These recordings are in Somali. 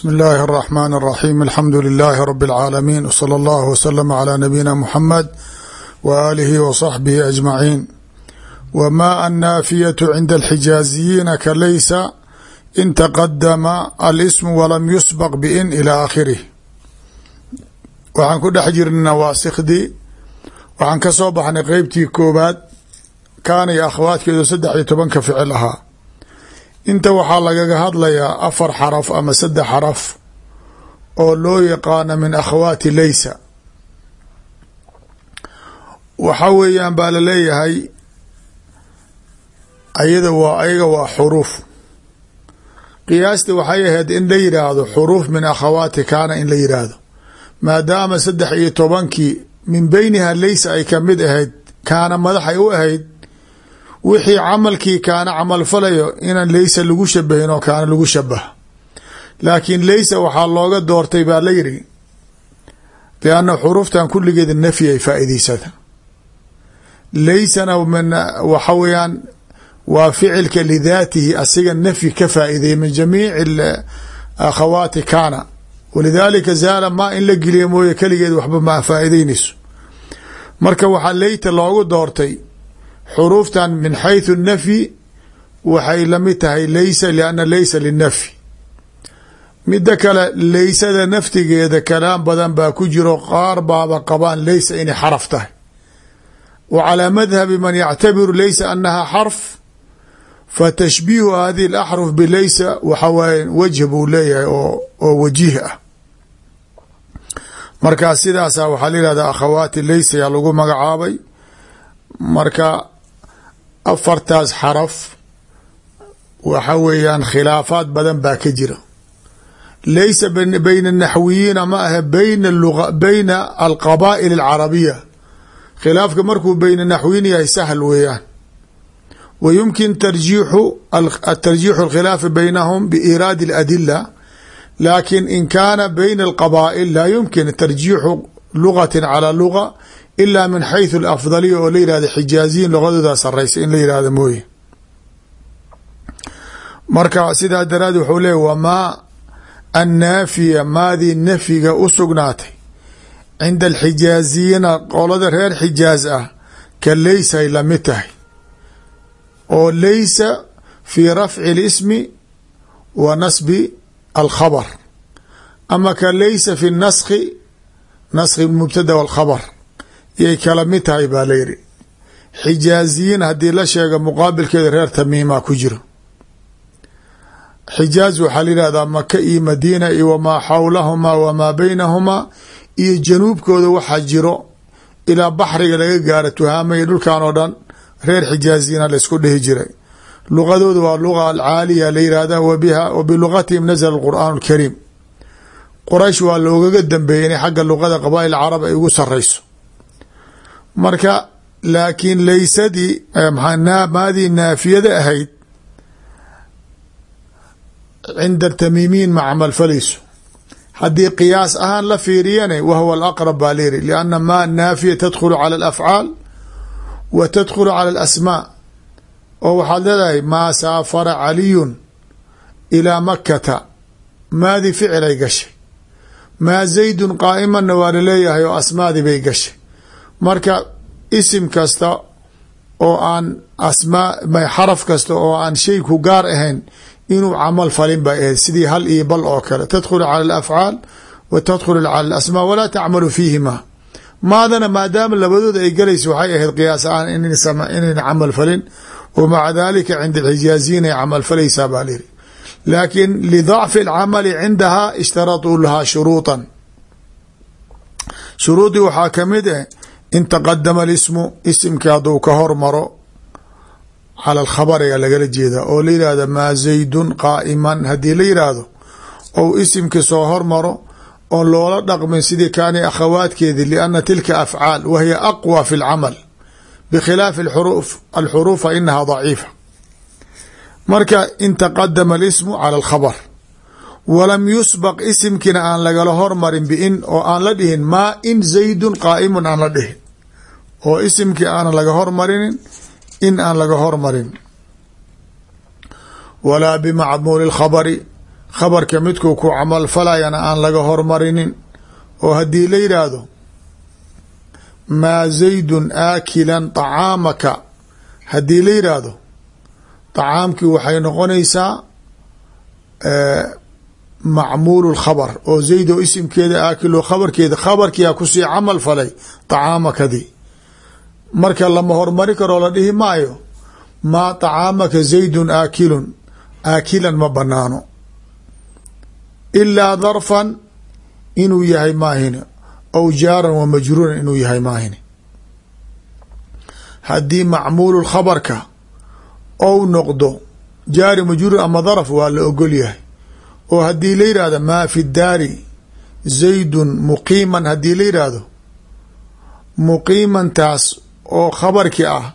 bsmi اllahi الرحmn الرaxيm alxamdu لilaahi rb اlcaalamiin wslى اllah wslm عlى nabiyina mxamed w alihi w صaxbihi aجmaciin wma annaafiyaة cinda اlxijaaziyiina kalaysa in taqadama alsm walam yusbq bin ilى aakhirih waxaan ku dhex jirnay nawaasikhdii waxaan ka soo baxnay qeybtii koobaad kaana iyo akhwaadkeedu saddex iyo tobanka ficil ahaa inta waxaa lagaga hadlayaa afar xaraf ama saddex xaraf oo loo yaqaano min akhawaati leysa waxa weeyaan baa la leeyahay ayada waa ayaga waa xuruuf. Qiyaastii waxay ahayd in la yidhaahdo xuruuf min akhawaati kaana in la yidhaahdo maadaama saddex iyo tobankii min beyniha leysa ay ka mid ahayd kaana madaxay u ahayd wixii camalkii kaana camal falayo inaan leysa lagu shabahin oo kaana lagu shabaha laakiin leysa waxaa looga doortay baa la yidhi lianna xuruuftan kulligeeda nafyi ay faa'iideysata leysana waxa weeyaan waa ficilka lidaatihi asiga nafyi ka faa'iideeyay min jamiici akhawaati kaana. Walidaalika zaala maa in la geliya mooye keligeed waxba ma faa'iideynayso marka waxaa leyta loogu doortay xuruuftan min xayثu الnafyi waxay lamid tahay leysa lianna leysa linafyi mida kale leysada naftigeeda kalaam badan baa ku jiro qaar baaba qabaan leysa inay xaraf tahay wa calىa madhabi man yactabiru leysa anaha xarf fatashbiihu hadihi اlaxruf bileysa waxa waaye wajh buu leeyahay oo wajiih ah marka sidaasa waxaa la yihahda akhawaati leysa yaa lagu magacaabay marka afartaas xaraf waxa weeyaan khilaafaad badan baa ka jira. Laysa bayna naxwiyiina ma ahe bayna bayna alqabaa'il alcarabiya. Khilaafka markuu bayna naxwiyin yahay sahl weeyaan. Wa yumkin tarjiixu tarjiixu alkhilaafi baynahum biiraadi aladila laakin in kaana bayna alqabaa'il laa yumkin tarjiixu lugati calى luga ilaa min xaythu alafdaliya oo la yihahda xijaaziyin luqadooda saraysa in la yihahda mooye marka sidaa daraadii wuxuu leeyay wamaa annaafiya maadii nafiga u sugnaatay cinda alxijaaziyiina qolada reer xijaaz ah ka leysay la mid tahay oo leysa fii rafci اlismi wa nasbi alkhabar ama ka leysa fi naskhi naskhi mubtada wاlkhabr yay kala mid tahay baa la yidhi. Xijaaziyiin haddii la sheega muqaabilkeeda reer tamiima ku jiro. Xijaaz waxaa la yihahdaa maka iyo madiina iyo wamaa xawlahumaa wamaa baynahumaa iyo januubkooda waxaa jiro ilaa baxriga laga gaaro tuhaama iyo dhulkan oo dhan reer xijaaziyiina laysku dhihi jiray. Luqadooda waa luga alcaaliya la yihahda wa bilugatihim nazla qur'aan اlkariim waa loogaga dambeeyey inay xagga luqada qabaa'il carab ay ugu sareyso marka laakiin leysadii maadii naafiyada ahayd cinda tamiimiin ma camal haddii qiyaas ahaan la fiiriyane wahwa alaqrab baa layiri lianna maa naafiya tadkhulu cala alafcaal wa tadkhulu cala alasmaa. Oo waxaad leedahay maa saafara caliyun ilaa makata maadii ficilay gashay. Maa zaydun qaa'imanna waa la leeyahay oo asmaadii bay gashay marka isim kasta oo aan asmaa xaraf kasta oo aan shay ku gaar ahayn inuu camal falin bay ahayd. Sidii hal iyo bal oo kale. Tadkhulu cala alafcaal wa tadkhulu cala alasmaa walaa tacmalu fiihima. Maadana maadaama labadooda ay galaysa waxay ahayd qiyaas ahaan inayna camal falin wa maca dalika cinda alxijaaziyiin ay camal falaysaa baa layiri laakiin lidacfi alcamali cindaha ishtaraduu lahaa ah in taqadama alismu isimkii hadduu ka hormaro cala alkhabar ayaa lagala jeedaa oo la yihahdo maa zaydun qaa'iman haddii la yidhaahdo ou isimkii soo hormaro oon loola dhaqmin sidii kaani akhawaadkeedii lianna tilka afcaal wa hiya aqwى fi اlcamal bikhilaafi alxuruuf fa inaha daciifa marka in taqadama alismu cala alkhabar walam yusbaq isimkiina aan lagala hormarin bin oo aan la dhihin maa in zaydun qaa'imun aan la dhihin oo isimkii aanan laga hormarinin in aan laga hormarin. Walaa bimacmuuli lkhabari khabarka midkuu ku camalfalayana aan laga hormarinin. Oo haddii la yidhaahdo maa zaydun aakilan tacaamaka haddii la yidhaahdo tacaamkii waxay noqonaysaa eh, macmuulu lkhabar oo zaydoo isimkeeda aakilo khabarkeeda khabarkiyaa ku sii camal falay tacaamkadii marka lama hormari karoo la dhihi maayo maa طacaamaka zaydun aakilun. Aakilan ma banaano ilaa darfan inuu yahay maahine aw jaaran wa majruuran inuu yahay maahine. Haddii macmuulu khabarka ou noqdo jaari majruur ama darf waa la ogol yahay. Oo haddii la yidhahdo maa fi daari zaydun muqiiman haddii la yidhaahdo muqiimantaas oo khabarki ah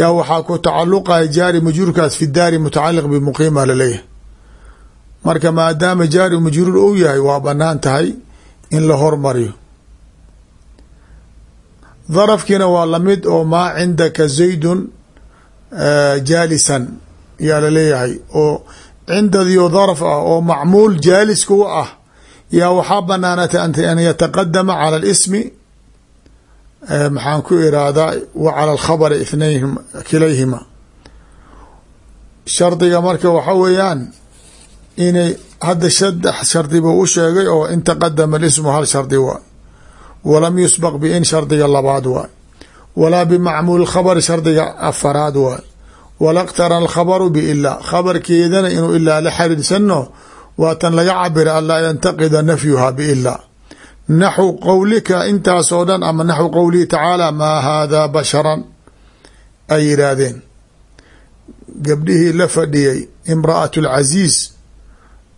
yaa waxaa ku tacaluqaya jaari majruurkaas fi daari mutacaliq bimuqiima la leeyahay marka maadaama jaari majruur ou yahay waa bannaan tahay in la hormariyo. Darafkiina waa la mid oo maa cindaka zaydun jaalisan yaa la leeyahay oo cindadiio darf ah oo macmuul jaaliska u ah yaa waxaa banaanatay an yataqadama cala اlismi maxaan ku iraadaa wa cala alkhabari itnayn kilayhima. Shardiga marka waxa weeyaan inay hadda saddex shardi buu u sheegay oo in taqadama alismu hal shardi waay walam yusbaq bin shardiga labaad waay walaa bimacmuul khabari shardiga afaraad waay wala qtarana alkhabaru biilaa khabarkeedana inuu ilaa la xariirsano waa tan laga cabira anlaa yantaqida nafyuha biilaa naxw qowlika intaasoo dhan ama naxw qowlihi tacaala maa haadaa basharan ay yidhaahdeen. Gabdhihii la fadhiyey imra'at lcasiis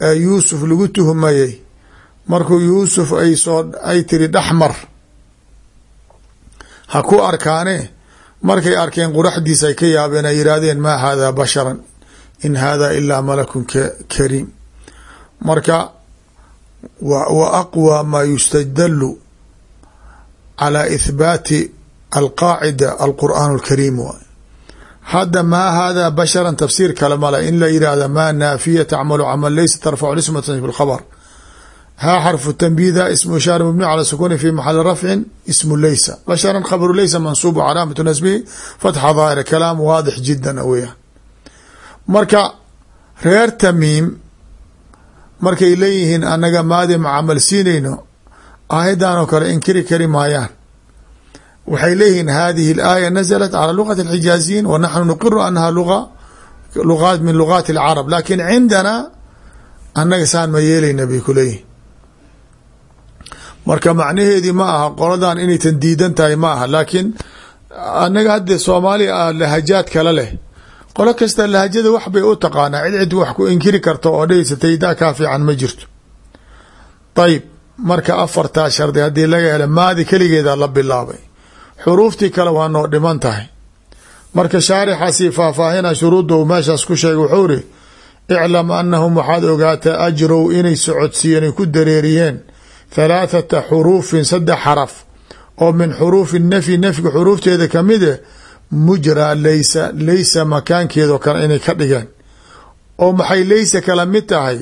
ee yuusuf lagu tuhmayey markuu yuusuf ay soo ay tiri dhexmar ha ku arkaane? Markay arkeen quraxdiis ay ka yaabeen ay yidhaahdeen maa haadaa basharan in haadaa ilaa malakun kariim marka wa aqwى ma yustadalu calى ithbaati alqaacida alqur'aan اlkariim waay hadda maa haadaa basharan tafsiir kale male in la yidhaahda maa naafiya tacmalu camal laysa tarfacu ismatan fi lkhabr haa xarfu tanbiida ismu ishaar mabni calى sukuni fi maxali rafcin ismu laysa basharan khabru laysa mansuub calaamatu nasbihi fatxa daahir kalaam waadix jidan weyaan marka reer tamiim markay leeyihiin annaga maadamu camal siinayno aayaddan oo kale inkiri kari maayaan. Waxay leeyihiin hadihi alaaya nasalat calaa lugat alxijaaziyiin wa naxnu nuqiru annaha luqa luqaat min luqaati alcarab. Laakiin cindana annaga saan ma yeelayna bay ku leeyihiin marka macnaheedii ma aha qoladan inay tandiidan tahay ma aha. Laakiin annaga hadde soomaaliya ah lahajaad kala leh qolo kasta lahajada wax bay u taqaanaa. Cid cid wax ku inkiri karta oo dhegeysatay daa kaa fiican ma jirto. Ayib marka afartaa shardi haddii laga helo maadi keligeeda la bilaabay. Xuruuftii kale waa noo dhiman tahay. Marka shaarixaasii faahfaahina shuruudda uu meeshaas ku sheegay wuxuu iri iclam anahum waxaad ogaataa ajrow inay socodsiiyeen ay ku dareeriyeen thalaathata xuruufin saddex xaraf oo min xuruufi nafyi nafyiga xuruufteeda ka mid e mujraa laysa laysa makaankeedao kale inay ka dhigeen oo maxay laysa kala mid tahay?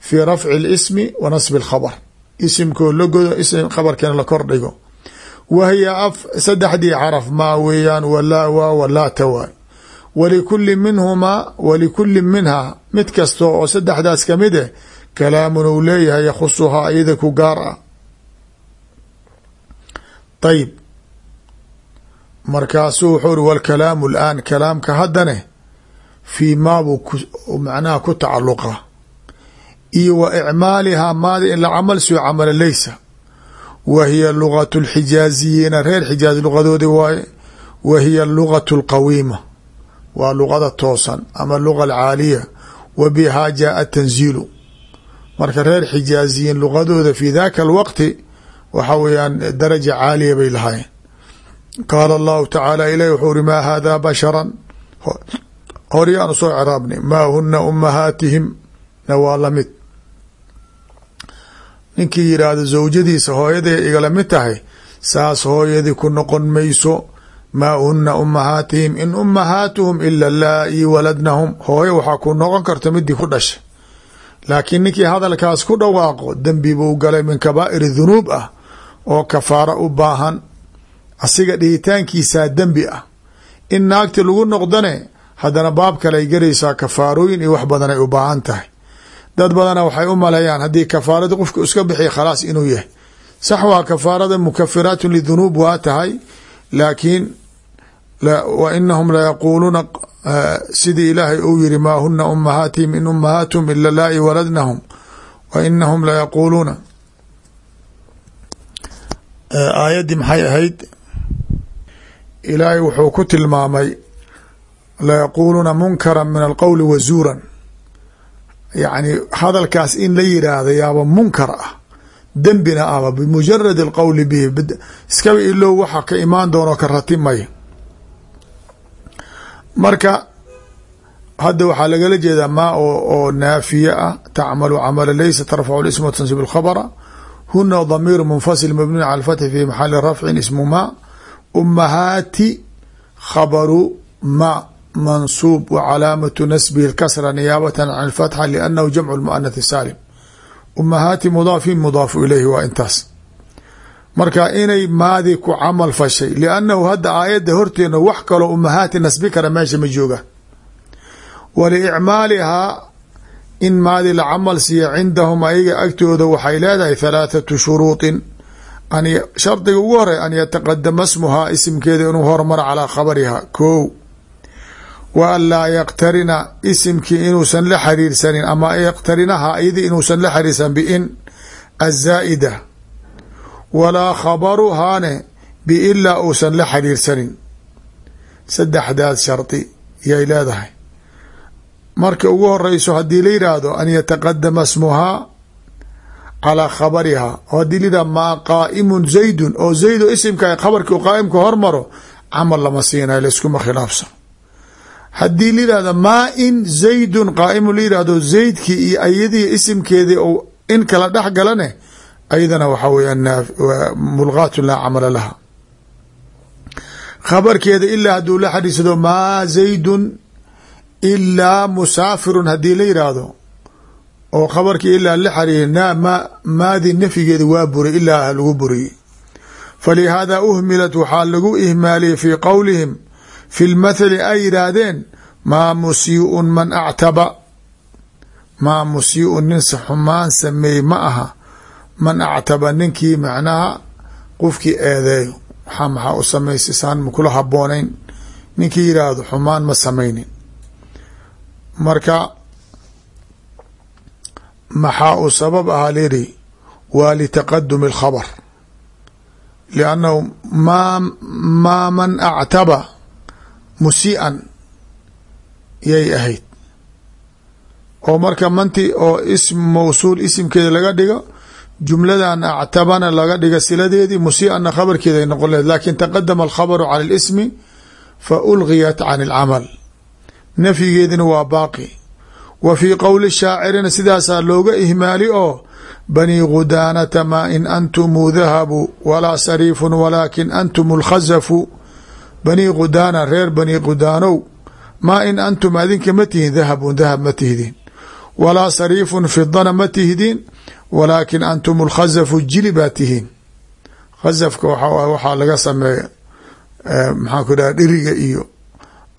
Fii rafci اlismi wa nasbi اlkhabr isimkoo la godo ism khabarkeena la kor dhigo. Wa hiya saddexdii xaraf maa weeyaan walaa waa walaata waay walikuli minhumaa walikuli minhaa mid kasta oo saddexdaas ka mid eh kalaamun uu leeyahay yakhusuhaa iyada ku gaar ah. Ayib markaasuu wuxuu uri wاlkalaamu اlaan kalaamka haddane fii maabuu macnaha ku tacaluqa iyo wa icmaalihaa maadi in la camal soo camala leysa wa hiya lugatu اlxijaaziyiina reer xijaaz lugadoodi waaye wa hiya lugatu اlqawiima waa luqada toosan ama luga alcaaliya wa bihaa jaaa tanziilu marka reer xijaaziyiin luqadooda fi daka alwaqti waxa weeyaan daraja caaliya bay lahaayeen qaala allahu tacaala ilahi wuxuu uri maa haadaa basharan horyaanu soo ciraabnay maa huna umahaatihim na waa la mid ninkii yidhaahdo zawjadiisa hooyaday igala mid tahay saas hooyadii ku noqon mayso maa huna umahaatihim in umahaatuhum ila laa-i waladnahum hooyo waxaa ku noqon karta midii ku dhashay laakiin ninkii hadalkaas ku dhawaaqo dembi buu galay min kabaa'iri dunuub ah oo kafaaro u baahan asiga dhihitaankiisaa dembi ah. In naagti lagu noqdane haddana baab kale ay garaysaa kafaarooyin iyo wax badan ay u baahan tahay. Dad badana waxay u maleeyaan haddii kafaarada qofka iska bixiya khalaas inuu yahay. Sax waa kafaarada mukafiraatun lidunuub waa tahay laakiin wa inahum layaquuluuna sidii ilaahay uu yiri maa huna umahaatihim in umahaatihum ila laa-i waladnahum wa inahum layaquuluuna aayaddii maxay ahayd ilaahay wuxuu ku tilmaamay layaquuluuna munkara min alqowli wa zuuran. Yacni hadalkaas in la yiraahda yaaba munkar ah dembina ahba bimujarad alqowli bihi iskaba ilow waxa ka imaan doono ka ratimaya marka hadda waxaa lagala jeedaa maa oo naafiye ah tacmalu camala laysa tarfacu lisma tansib lkhabra huna damiir munfasil mabniun cala alfatxi fi maxali rafcin ismu ma umahaati khabaru ma mansuub wa calaamatu nasbihi lkasra niyaabatan can alfatxa liannahu jamcu lmuanath saalim. Umahaati mudaafin mudaafu ilayhi waa intaas. Marka inay maadi ku camal fashay liannahu hadda aayadda horteena wax kaloo umahaati nasbi kara meesha ma jooga. Waliicmaalihaa in maadi la camal siiya cindahum ayaga agtooda waxay leedahay halaathatu shuruuطin shardiga ugu horey an yataqadama smuhaa isimkeeda inuu hormaro calaa khabariha. Ko wa an laa yaqtarina isimkii inuusan la xiriirsanin ama yaqtarinaha iyadi inuusan la xiriirsan biin azaa'ida walaa khabaruhaane biilaa uusan la xiriirsanin saddexdaas shardi yay leedahay. Marka ugu horeyso haddii la yidhaahdo an yataqadama smuhaa calaa khabariha oo haddii yidhahdo maa qaa'imun zaydun oo zayd oo isimka khabarkii qaa'imka hormaro camal lama siinayo layskuma khilaafsan haddii la yidhahdo maa in zaydun qaa'imun la yidhahdo zaydkii iyo ayadii isimkeedii ou in kala dhex galane ayadana waxaa weeyaan mulgaatun laa camala laha. Khabarkeeda ilaa hadduu la xadhiisado maa zaydun ilaa musaafirun haddii la yidhaahdo oo khabarkii ilaa la ma maadi nafyigeeda waa buray ilaa lagu buriyey falihaada uhmilat waxaa lagu ihmaaliyey fii qowlihim fi lmathali ay yidhaahdeen maa musiiun man actaba. Maa musiiun nin xumaan sameey ma aha man actaba ninkii macnaha qofkii eedeeyo waxaa maxaa u samaysay saan makula haboonayn ninkii yidhaahdo xumaan ma samaynin. Marka maxaa uu sabab ahaa layidhi waa litaqadumi alkhabar. Liannahu maa maa man actaba musii'an yay ahayd. Oo marka manti oo ism mawsuul isimkeeda laga dhigo jumladan actabana laga dhiga siladeedii musii'anna khabarkeeda ay noqon lahed laakiin taqadama alkhabaru cala اlismi fa ulgiyat can اlcamal nafyigeedina waa baaqi wa fii qowli shaacirina sidaasaa looga ihmaali oo banii gudaanata maa in antumuu dahabu walaa sariifun walaakin antum اlkhazafu banii gudaana reer banii gudaanow maa in antum adinka ma tihin dahabun dahab ma tihdin. Walaa sariifun fidana ma tihdin walaakin antum اlkhazafu jili baa tihiin. Khazafka waxa waxaa laga sameeya maxaan ku dhaha dhiriga iyo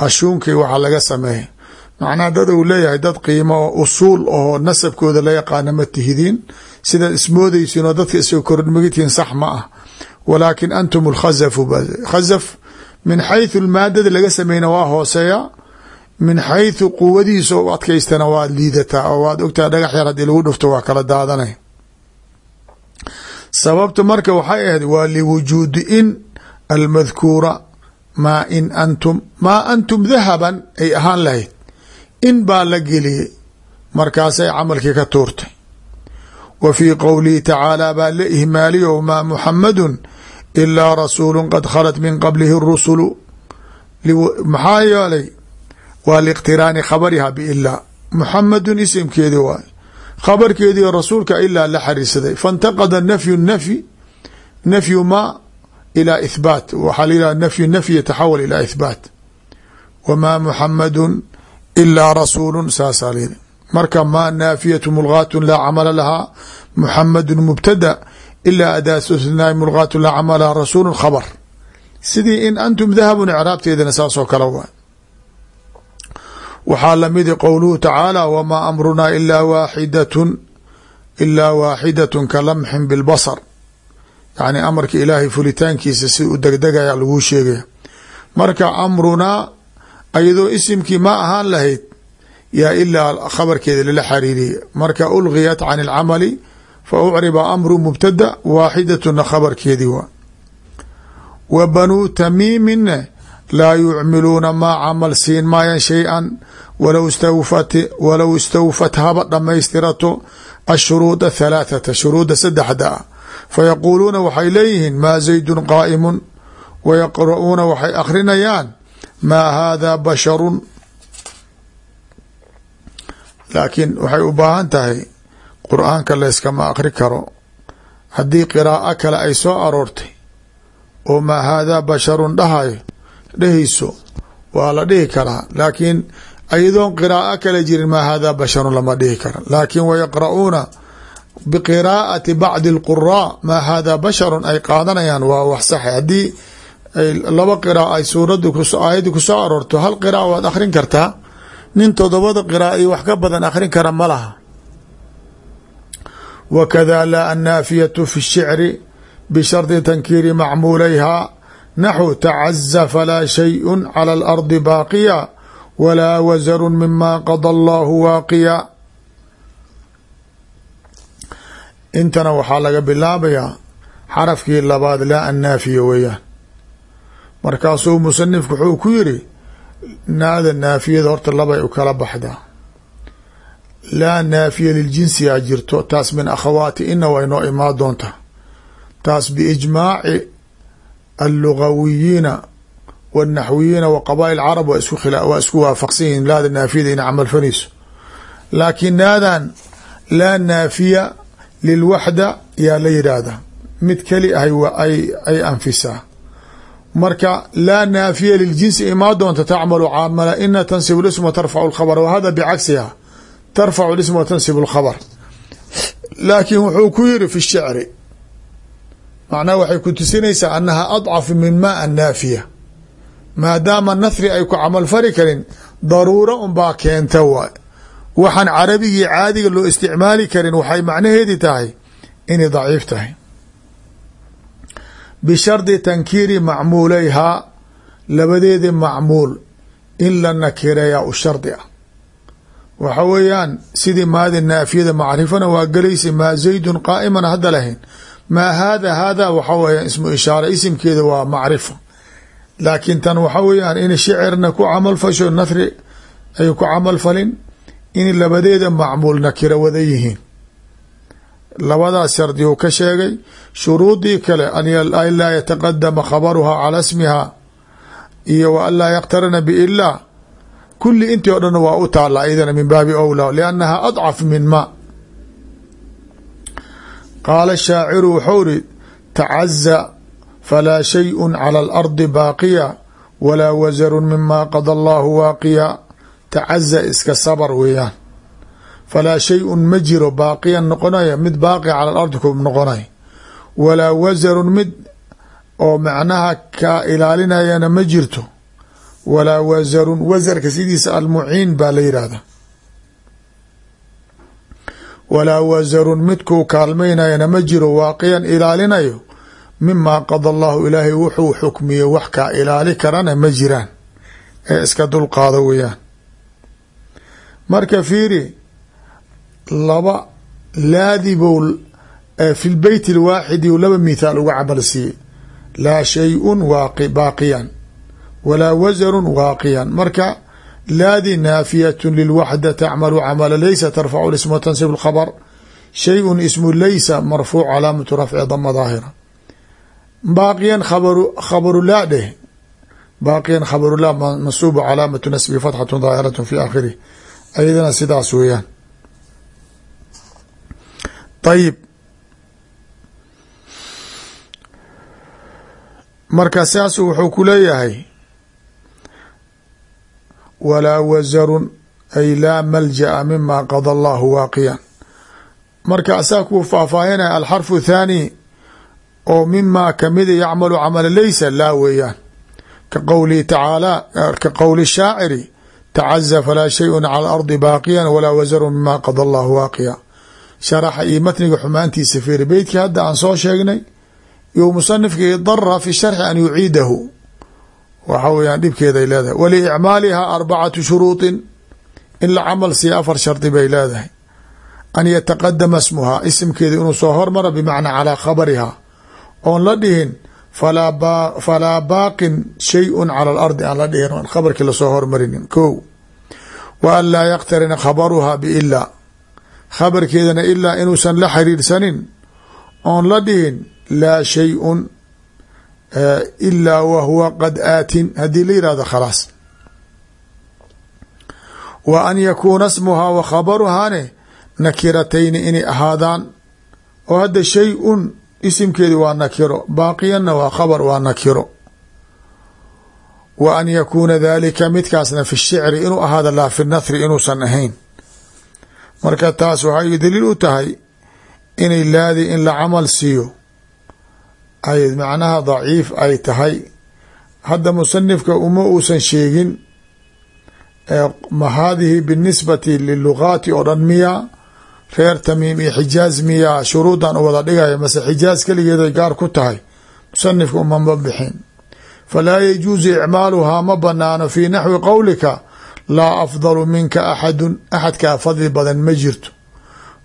ashuunkay waxaa laga sameeya macnaha dad uu leeyahay dad qiimo usuul oo nasabkooda la yaqaana ma tihidiin. Sidaad ismoodaysiinoo dadka iska kormagitihiin sax ma ah. Walaakin antum lkhazafu khazaf min xayثu lmaadada laga sameyna waa hooseeya. Min xayثu quwadiisa u adkaystana waa liidataa oo waad ogtaha dhagax yar haddii lagu dhufto waa kala daadanay. Sababta marka waxay ahayd waa liwujuudi in almadkuura maa in antum maa antum dahaban ay ahaan lahayd in baa la geliyey markaasay camalkii ka tuurtay. Wa fii qowlihi tacaalaa baa la ihmaaliyo ma muxamadun ilaa rasuulu qad khalat min qablihi rusulu maxaa yeelay waa liiqtiraani khabariha biilaa muxamadun isimkeedii waay khabarkeedii rasuulka ilaa la xariirsaday. Faintaqada nafyu nafyi nafyu ma ilaa ihbaat waxaa la yihah nafyu nafyi yataxawal ilaa ihbaat wamaa muxamadun ilaa rasuulu saasaa layihi marka maa naafiyatu mulgaatu laa camala lahaa muxamadu mubtada ilaa adaatu ithnaa mulgaatu laa camala lahaa rasuulu khabar sidii in antum dahabun icraabteedana saasoo kale waa waxaa lamidi qowluhu tacaala wamaa amrunaa ilaa waaxidatun ilaa waaxidatun ka lamxin bilbasar yacni amarka ilaahay fulitaankiisa si u degdegaya laguu sheegaya marka amrunaa ayadoo isimkii ma ahaan lahayd yaa ilaa khabarkeeda lala xariiriyay marka ulgiyat can alcamali fa ucriba amru mubtada waaxidatuna khabarkeedii waa. Wa banuu tamiimine laa yucmiluuna maa camal siin maayan shay-an walow istawfat haba dhammaystirato ashuruuda halaathata shuruuda saddexda. Ah fayaquuluuna waxay leeyihiin maa zaydun qaa'imun? Wayaqra'uuna waxay akhrinayaan maa haadaa basharun. Laakiin waxay u baahan tahay qur'aanka layskama akhri karo. Haddii qiraa'o kale ay soo aroortay oo maa haadaa basharun dhahayo dhehayso waa la dhihi karaa. Laakiin ayadoon qiraa'o kale jirin maa haadaa basharun lama dhihi kara. Laakiin wayaqra'uuna biqiraa'ati bacdi alquraa maa haadaa basharun ay qaadanayaan waa wax saxa haddii laba qira'a ay suuradda aayaddi ku soo aroorto. Hal qira'a waad akhrin kartaa? Nin todobada qira'a iyo wax ka badan akhrin kara ma laha. Wakada laa annaafiyatu fi shicri bishardi tankiiri macmuulayhaa naxu tacaza falaa shayءu cala alardi baaqiya walaa wasaru mima qada allahu waaqiya. Intana waxaa laga bilaabayaa xarafkii labaad laa annaafiya markaasuu musanifku wuxuu ku yiri naada naafiyada horta labay u kala baxdaa. Laa naafiya liljinsiyaa jirto taas min akhawaati ina way noo imaa doontaa taas biijmaaci allugawiyiina wاnaxwiyiina wa qabaail carab waa isku waafaqsan yihiin laada naafiyada ina camal fanayso laakiin naadan laa naafiya lilwaxda yaa la yidhaahdaa. Mid keli ahay ay anfisaa marka laa naafiya liljinsi imaa doonta tacmalu caamala ina tansibu lism wa tarfacu lkhabr wa hada bicagsiha tarfacu lism wa tansibu laakiin wuxuu ku yiri fi shicri macnaha waxay ku tusinaysaa annaha adcafu min maa annaafiya maadaama nahri ay ku camal fari karin daruuro unbaa keenta waay. Waxaan carabigii caadiga loo isticmaali karin waxay macnaheedi tahay inay daciif tahay bishardi tankiiri macmuulayhaa labadeedi macmuul in la nakireeyaa u shardi ah. Waxa weeyaan sidii maadi naafiyada macrifana waa gelaysa maa zaydun qaa'iman hadda lahayn. Maa haada haada waxa weeyaan ismu ishaara isimkeeda waa macrifa laakiin tan waxa weeyaan in shicirna ku camal fasho nahri ay ku camal falin in labadeeda macmuul nakiro wada yihiin labadaas shardi uu ka sheegay shuruudii kale an laa yataqadama khabaruhaa calaa smiha iyo wa an laa yaqtarina biilaa kulli intii o dhan waa u taala idana min baabi owla liannaha adcaf min ma. Qaala shaaciru wuxuu iri tacaza falaa shayءu cala alardi baaqiya walaa wasaru mima qada allahu waaqiya. Tacaza iska sabar weeyaan falaa shay-un ma jiro baaqiyan noqonaya mid baaqi cala alardi ku noqonay walaa wasarun mid oo macnaha ka ilaalinayana ma jirto walaa wasarun wasarka sidiisa almuciin baa la yidhaahda walaa wasarun midkuu kaalmaynayana ma jiro waaqiyan ilaalinayo mimaa qada allahu ilaahay wuxuu xukmiyey wax kaa ilaali karana ma jiraan ee iska dulqaado weeyaan marka fiiri laba laadibow fi lbeyt alwaaxidi laba mithaal uga camal siiyey. Laa shay-un baaqiyan. Walaa wasarun waaqiyan. Marka laadi naafiyatu lilwaxda tacmalu camala laysa tarfacu ism tansib lkhabr shayun ismu laysa marfuuc calaamatu rafci dama daahira. Baaqiyan khabaru laa dheh. Baaqiyan khabaru laa mansuubu calaamatu nasbi fatxatu daahiratu fi aakhirih ayadana sidaas weeyaan ayib marka saasu wuxuu ku leeyahay walaa wasarun ay laa malja'a mima qada allahu waaqiyan. Marka asaa kuu faahfaahinaya alxarfu thaani oo mimaa kamida yacmalu camala laysa laa weeyaan. Ka qowlihi tacaala ka qowli shaaciri tacaza falaa shayun cala alardi baaqiyan walaa wasaru mima qada allahu waaqiya sharaxa iyo matniga xumaantiisa fiiri beytkii hadda aan soo sheegnay you musanifka idara fi sharxi an yuciidahu. Waxa weyaan dhibkeeday leedahay. Waliicmaaliha arbacatu shuruuطin in la camal siiya afar shardi bay leedahay. An yataqadama smuhaa isimkeeda inuu soo hormaro bimacnaa calaa khabariha. Oon la dhihin falaa baaqin shayun cala alardi aan la dhihin khabarkii la soo hormarinin. Ko wa an laa yaktarina khabaruha biilaa khabarkeedana ilaa inuusan la xiriirsanin oon la dhihin laa shayun ilaa wa huwa qad aatin. Haddii la yihahdo khalaas. Wa an yakuuna smuhaa wa khabaruhaane nakiratayni inay ahaadaan. Oo hadda shay-un isimkeedi waa nakiro baaqiyanna waa khabar waa nakiro. Wa an yakuuna daalika midkaasna fi shicri inuu ahaado laa fi inuusan ahayn marka taas waxay daliil u tahay inay laadi in la camal siiyo. Ay macnaha daciif ay tahay. Hadda musanifka uma uusan sheegin ma haadihi binisbati lilugaati oo dhan miya reer tamiim iyo xijaaz miya shuruudan u wada dhigaya mase xijaaz keligeeday gaar ku tahay musanifka umama bixin. Falaa yajuusu icmaaluhaa ma banaano fii naxwi qowlika laa afdalu minka axadun axadkaa fadli badan ma jirto.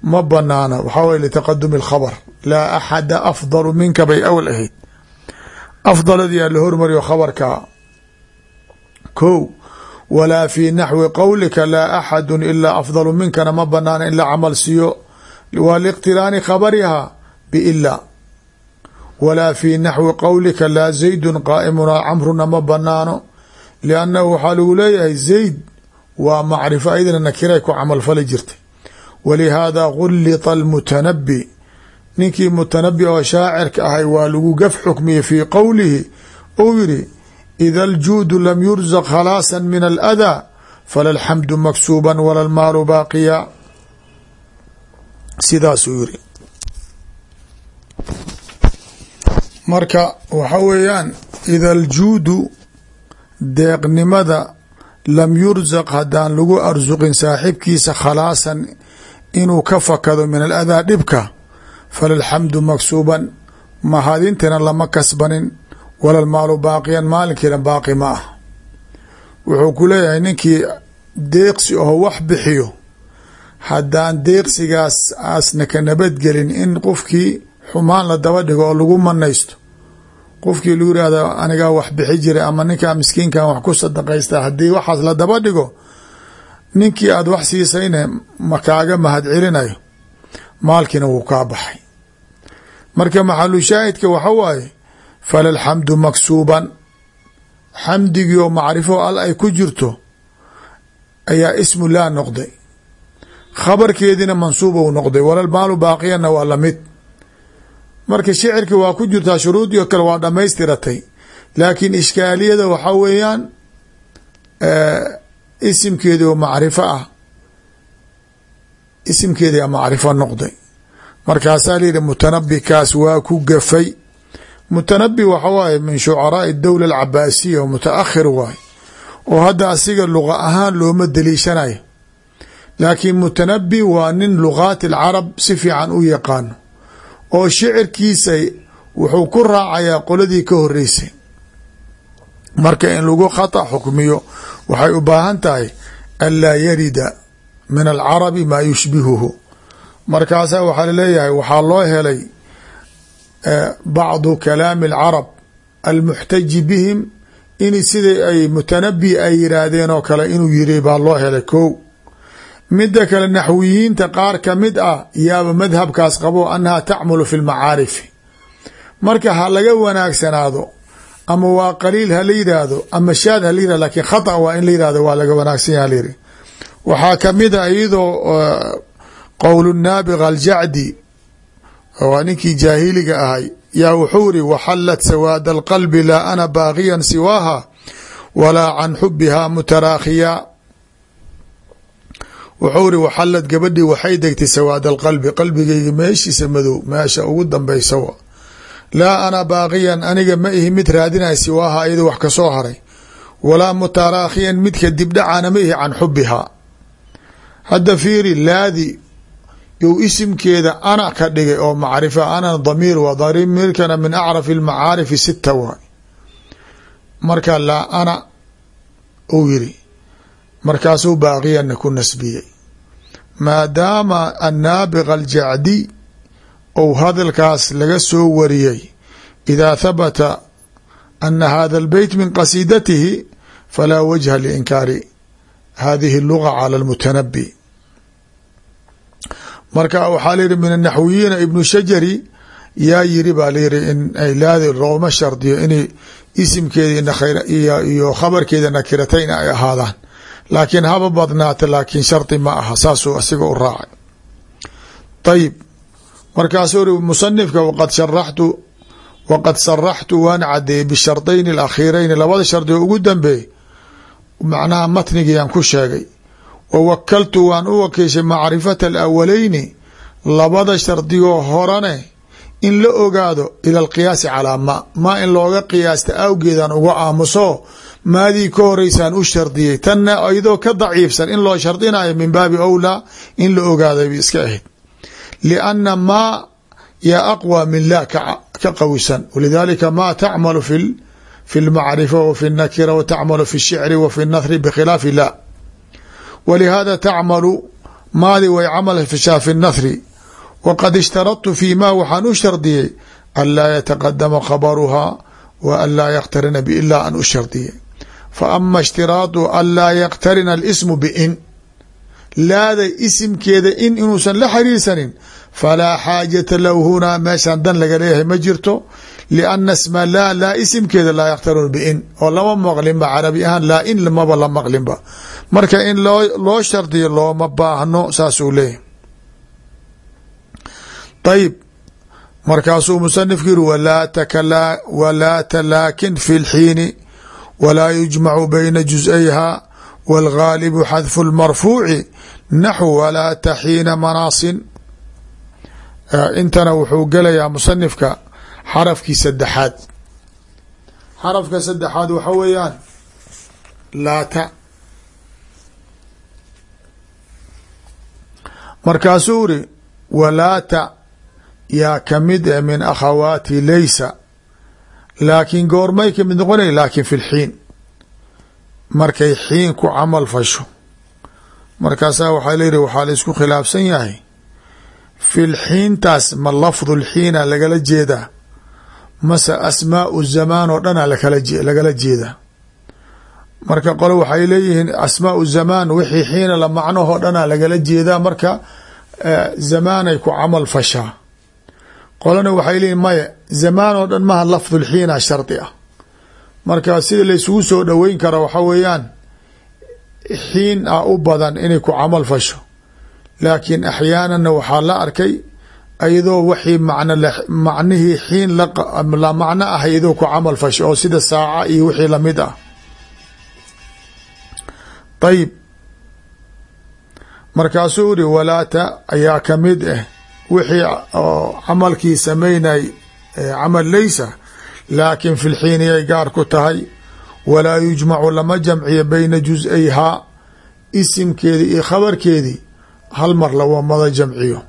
Ma banaano waxaa weye litaqadumi alkhabar. Laa axada afdalu minka bay awl ahayd. Afdaladii aa la hormariyo khabarkaa ko walaa fii naxwi qowlika laa axadu ilaa afdalu minkana ma banaano in la camal siiyo. Waa liqtiraani khabariha biila walaa fii naxwi qowlika laa zaydun qaa'imuna camruna ma banaano. Liannahu waxaa lagu leeyahay zayd waa macrifo aydana nakiray ku camalfali jirtay. Walihaada gullita almutanabi ninkii mutanabi oo shaacirka ahay waa lagu gaf xukmiyey fii qowlihi ou yidhi ida aljuudu lam yurzaq khalaasa min aladaa fala alxamdu maksuuba wala almaalu baaqiya sidaasuu yiri marka waxa weeyaan ida aljuudu deeqnimada lam yurzaq haddaan lagu arsuqin saaxibkiisa khalaasan inuu ka fakado min aladaa dhibka fala alxamdu maksuuban mahadintana lama kasbanin wala lmaalu baaqiyan maalinkiina baaqi ma ah. Wuxuu ku leeyahay ninkii deeqsi oo wax bixiyo haddaan deeqsigaas aasna ka nabadgelin in qofkii xumaan la daba dhigo oo lagu manaysto qofkii lagu yihahdo anigaa wax bixi jiray ama ninkaa miskiinkan wax ku sadaqaysta haddii waxaas la daba dhigo ninkii aada wax siisayna ma kaaga mahad celinayo maalkiina wuu kaa baxay. Marka maxalu shaahidka waxa waaye fala alxamdu maksuuban. Xamdigii oo macrifo al ay ku jirto ayaa ismu laa noqday. Khabarkeediina mansuub ou noqday walalmaalu baaqiyana waa la mid marka shicirki waa ku jirtaa shuruudii oo kale waa dhamaystiratay laakiin ishkaaliyada waxaa weeyaan isimkeedii oo macrifo ah. Isimkeedii macrifo noqday. Markaasaa layihi mutanabi kaas waa ku gafay. Mutanabi waxa waaye min shucaraai dowla alcabaasiya oo mutaakhir waay oo hadda asiga luqa ahaan looma daliishanayo laakiin mutanabi waa nin lugaati alcarab si fiican u yaqaano oo shicirkiisa wuxuu ku raacayaa qoladii ka horeysay marka in lagu khata xukmiyo waxay u baahan tahay anlaa yarida min alcarabi maa yushbihuhu. Markaasaa waxaa la leeyahay waxaa loo helay bacdu kalaami alcarab almuxtaji bihim in sidai ay mutanabi ay yiraahdeen oo kale inuu yiri baa loo helay ko mida kale naxwiyiinta qaar ka mid ah yaaba madhabkaas qabo annaha tacmulu fi lmacaarifi marka ha laga wanaagsanaado ama waa qaliil hala yidhaahdo ama shaad hala yihahdo laakiin khata waa in la yihahdo waa laga wanaagsan yaha layiri waxaa ka mid a iyadoo qowl naabiq aljacdi waa ninkii jaahiliga ahay yaa wuxuu iri waxalat sawaad alqalbi laa ana baagiyan siwaaha walaa can xubiha mutaraakhiya wuxuu ri waxallad gabadhii waxay degtay sawaad alqalbi. Qalbigayga meeshiisa madow meesha ugu dambaysa wa. Laa ana baaqiyan aniga ma ihi mid raadinay siwaaha iyado wax ka soo haray. Walaa mutaraakhiyan midka dibdhacana ma ihi can xubihaa hadda fiiri laadi you isimkeeda ana ka dhigay oo macrifa ana damiir waa damiirkana min acrafi lmacaarifi sita waay marka laa ana uu yiri markaasuu baaqiyana ku nasbiyey. Maadaama annaabiqa aljacdi ou hadalkaas laga soo wariyey idaa habata ana hada albeyt min qasiidatihi falaa wajha liinkaari hadihi luga cala lmutanabi marka waxaa layihi min anaxwiyiina ibnu shajari yaa yiri baa layiri in ay laadi looma shardiyo inay isimkeeda iyo khabarkeeda nakiratayn ay ahaadaan laakiin haba badnaata laakiin shardi ma aha saasuu asiga u raacay. Ayib markaasuu ri musanifka waqad sharaxtu waqad saraxtu waan cadeeyey bishardayni alakhiirayni. Labada shardi ugu dambeey macnaha matnigiyaan ku sheegay. Wa wakaltu waan u wakiishay macrifata alawaleyni labada shardigoo horane in la ogaado ila alqiyaasi calaa ma maa in looga qiyaasta awgeedan uga aamuso maadii ka horeysaan u shardiyey tanna iyadoo ka daciifsan in loo shardinayo min baabi awlaa in la ogaaday bay iska ahayd. Lianna maa yaa aqwى min la ka qawisan. Walidalika ma tacmalu fi lmacrifa wa fi nakira wa tacmalu fi shicri wa fi nathri bikhilaafi la. Walihada tacmalu maadi way camal fishaa fi nathri. Waqad ishtaradtu fi ma waxaan u shardiyey an laa yataqadama khabaruha wa an laa yaktarina biila an fa ama ishtiraadu an laa yaktarina alismu bin laada isimkeeda in inuusan la xiriirsanin falaa xaajata lahu hunaa meeshaan dan laga leeyahay ma jirto lianna sma laa laa isimkeeda laa yaktarinu bin oo lama maqlinba carabi ahaan laa in maba la maqlinba marka in loo shardiyo looma baahno saasuu leeyahy ayib markaasuu musanifku yiri walaa talaakin fi lxiini walaa yujmacu bayna jusayha wاlgaalibu xadfu اlmarfuuci naxw walaa taxiina manaasin. Intana wuxuu gelayaa musanifka xarafkii saddexaad. Xarafka saddexaad waxa weeyaan laata markaasuu iri walaata yaa ka mid eh min akhawaati laysa laakiin goormay ka mid noqonay laakin fi lxiin markay xiin ku camal fasho. Markaasaa waxaa layihi waxaa la isku khilaafsan yahay. Fi lxiintaas ma lafdu lxiina lagala jeedaa mase asmaau zamaan oo dhana lagala jeedaa marka qole waxay leeyihiin asmaau zamaan wixii xiina la macnahoo dhana lagala jeedaa marka zamaanay ku camal fashaa qolena waxay leeyihiin maya zamaan oo dhan maha lafdulxiina shardi ah marka sida laysugu soo dhoweyn kara waxa weeyaan xiin ah u badan inay ku camal fasho. Laakiin axyaanana waxaa la arkay iyadoo wixii man macnihii xiin la macno ah iyadoo ku camal fasho oo sida saaca iyo wixii la mid ah. Ayib markaasuu iri walaata ayaa ka mid ah wixii camalkii samaynay camal laysa laakin fi lxiini ay gaar ku tahay walaa yujmacu lama jamciyo bayna jus-ayhaa isimkeedii iyo khabarkeedii hal mar lawamada jamciyo.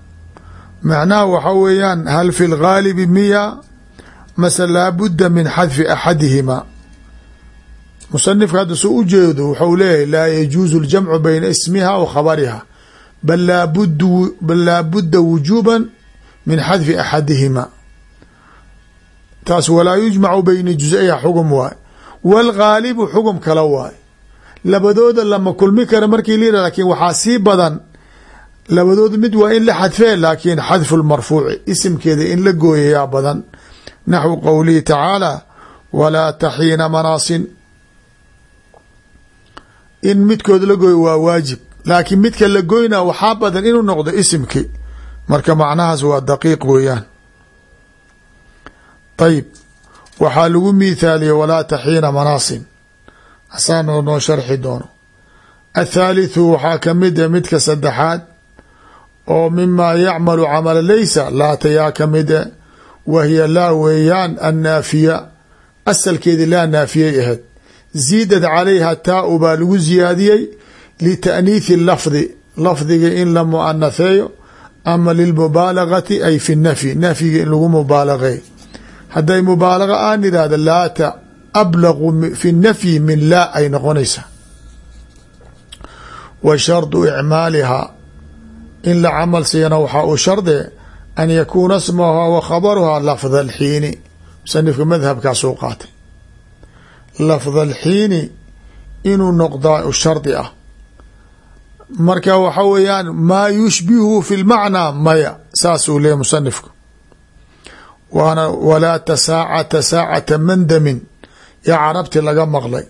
Macnaha waxa weeyaan hal fi lgaalibi miya mase laabudda min xadfi axadihima. Musanifka hadda soo u jeedo wuxuu leeyahay laa yajuuzu ljamcu bayna ismiha wa khabariha bal laabudda wujuuba min xadfi axadihima taas walaa yujmacu bayna jus-ayha xugum waay wاlgaalibu xugum kala waay labadooda lama kulmi kara markii la yihah laakiin waxaa sii badan labadooda mid waa in la xadfee laakin xadfu lmarfuuci isimkeeda in la gooyayaa badan naxwu qowlihi tacaala walaa taxiina manaasin in midkood la gooyo waa waajib laakiin midka la goynaa waxaa badan inuu noqdo isimki. Marka macnahaas waa daqiiq weeyaan. Ayib waxaa lagu miithaaliyey walaa taxiina manaasin. Asaanoo noo sharxi doono. Athaalitثu waxaa ka mid a midka saddexaad oo mimaa yacmalu camala laysa laata yaa ka mid a wahiya laa weeyaan annaafiya. Asalkeedi laa naafiyay ahayd. Ziidad calayha taa-u baa lagu ziyaadiyey lita'niithi lafdi lafdiga in la muanatheeyo ama lilmubaalagati ay fi nafyi nafyiga in lagu mubaalagay hadday mubaalaga aan idhaahda laata ablaqu fi nafyi min laa ay noqonaysaa wa shardu icmaalihaa in la camal siiyana waxaa uu sharde an yakuuna smaha wa khabaruhaa lafda alxiini musanifka madhabkaasuu qaatay lafda alxiini inuu noqdaa shardi ah marka waxa weeyaan maa yushbihu fi lmacnaa maya saasuu leeyahy musanifku waana walaa tasaacata saacata mandamin yaa carabti laga maqlay.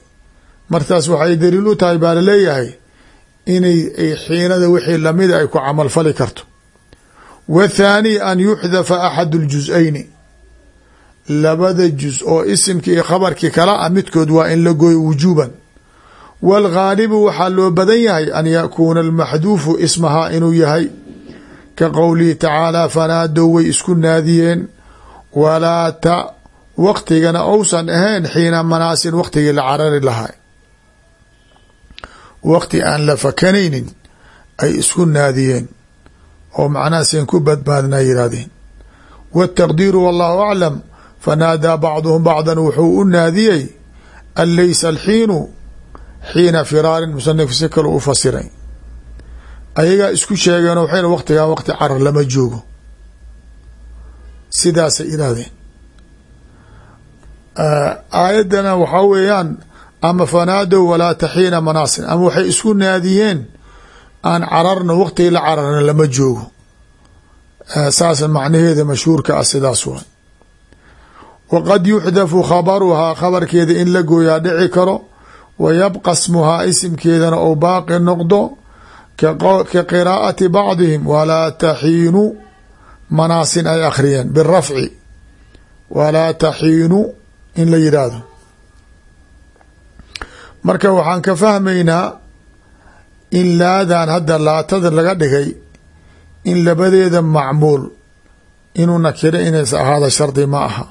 Markaas waxay daliil u tahay baa la leeyahay inay xiinada wixii lamida ay ku camalfali karto. Wathaani an yuxdafa axadu ljus-ayni labada jus oo isimkii iyo khabarkii kala ah midkood waa in la gooyo wujuuban wاlghaalibu waxaa loo badan yahay an yakuuna almaxduufu ismahaa inuu yahay ka qowlihi tacaala fanaadow way isku naadiyeen walaa ta waqtigana ousan ahayn xiina manaasin waqtigii la carari lahay waqti aan la fakanaynin ay isku naadiyeen oo macnaha seen ku badbaadnaa yidhahdeen wاtaqdiiru wallahu aclam fanaadaa bacduhum bacdan wuxuu u naadiyey an laysa alxiinu xiina firaarin musanifka si kale u fasiray. Ayagaa isku sheegeen waxayna waqtigan waqti carar lama joogo. Sidaasay idhaahdeen aayaddana waxaa weeyaan ama fanaadow walaa taxiina manaasin. Ama waxay isku naadiyeen aan cararna waqtigii la cararna lama joogo. Saas macnaheeda mashhuurka ah sidaas waay. Waqad yuxdafu khabaruhaa khabarkeeda in la gooyaa dhici karo wa yabqa smuhaa isimkeedana ou baaqi noqdo ka qiraa'ati bacdihim walaa taxiinu manaasin ay akhriyeen birafci walaa taxiinu in la yidhaahdo marka waxaan ka fahmaynaa in laadan hadda laatada laga dhigay in labadeeda macmuul inuu nakiro inays ahaada shardi ma aha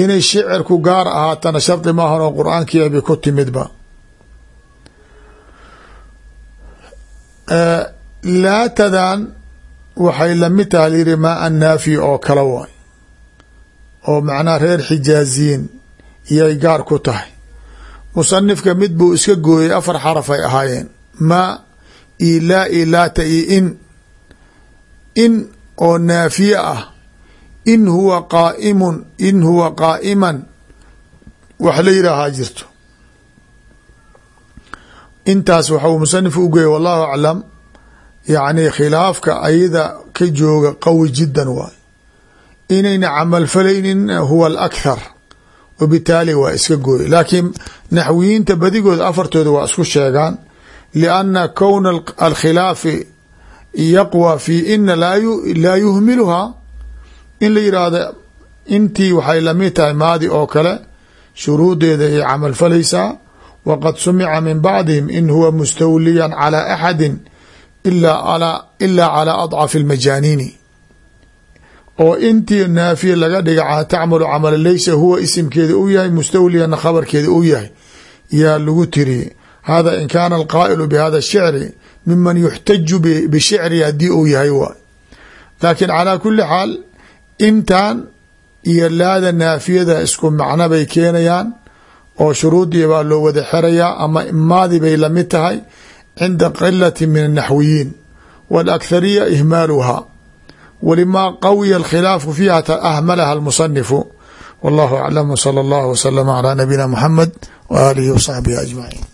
inay shicirku gaar ahaatana shardi maahan oo qur'aankiiba ku timidba. Laatadan waxay la mid taha layidhi maa an naafi oo kala waay. oo macnaha reer xijaaziyiin iyay gaar ku tahay. Musanifka mid buu iska gooyey afar xaraf ay ahaayeen. Maa io laa i laata iyo in in oo naafiye ah in huwa qaaimun in huwa qaa'iman. Wax la yidhaahaa jirto. Intaas waxau musanif u geeyay wallahu aclam yacni khilaafka ayada ka jooga qawi jiddan waay inayna camalfalaynin huwa alakhar wabitaali waa iska gooye laakiin naxwiyiinta badigood afartooda waa isku sheegaan lianna kowna alkhilaafi yaqwa fi ina laa yuhmiluhaa in la yidhaahdo intii waxay lamid tahay maadi oo kale shuruudeeda ay camal falaysaa waqad sumica min bacdihim in huwa mustawliyan calى axadi ilaa calى adcafi اlmajaaniini oo intii naafiya laga dhiga tacmalu camala laysa huwa isimkeeda u yahay mustawliyana khabarkeeda u yahay yaa lagu tiriyey hada in kaana alqaa'ilu bihada shicri miman yuxtaju bishicri haddii uu yahay waay laakiin calaa kuli xaal intan iyo laada naafiyada isku macno bay keenayaan oo shuruudii baa loo wada xerayaa ama maadi bay la mid tahay cinda qilati min anaxwiyiin walakhariya ihmaaluha walimaa qawiya alkhilaafu fiiha ahmalaha almusanifu wallahu aclam wsala allah wslama calaa nabiyina muxamed waaalihi wasaxbihi ajmaciin